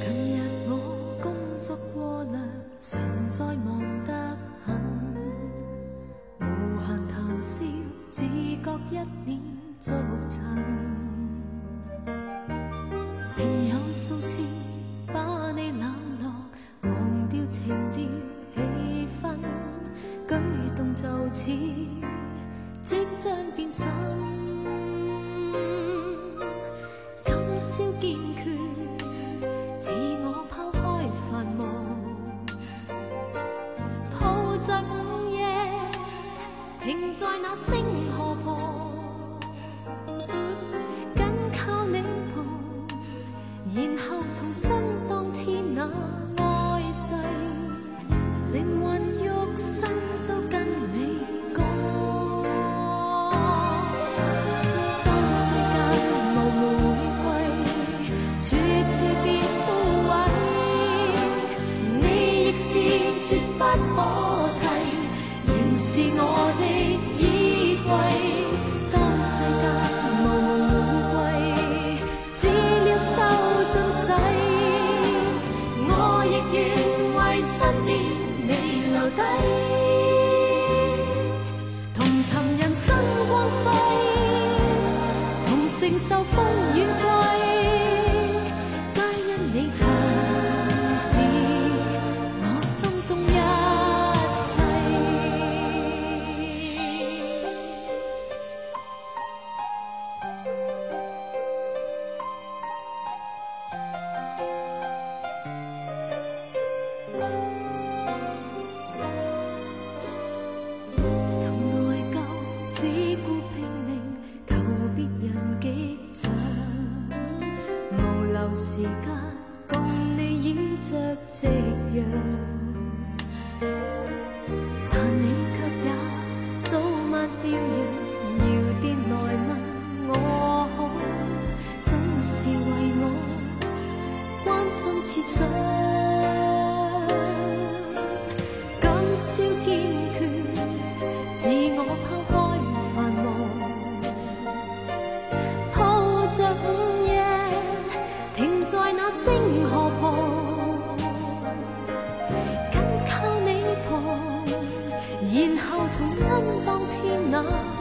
近日我工作过量，常在忙得很，无闲谈笑，只觉一脸俗尘。平有数次。把你冷落，忘掉情调气氛，举动就似即将变心。今宵坚决，似我抛开繁忙，抱着午夜，停在那星河旁。重新当天那爱誓，灵魂肉身都跟你讲。当世界无玫瑰，处处变枯萎，你亦是绝不可替，仍是我的。愿为新年你留低，同寻人生光辉，同承受风雨季，皆因你曾是我心中。心内疚，只顾拼命求别人激将，无留时间共你倚着夕阳。但你却也早晚照日，摇电来问我好，总是为我关心切想。星河旁，紧靠你旁，然后重新当天那。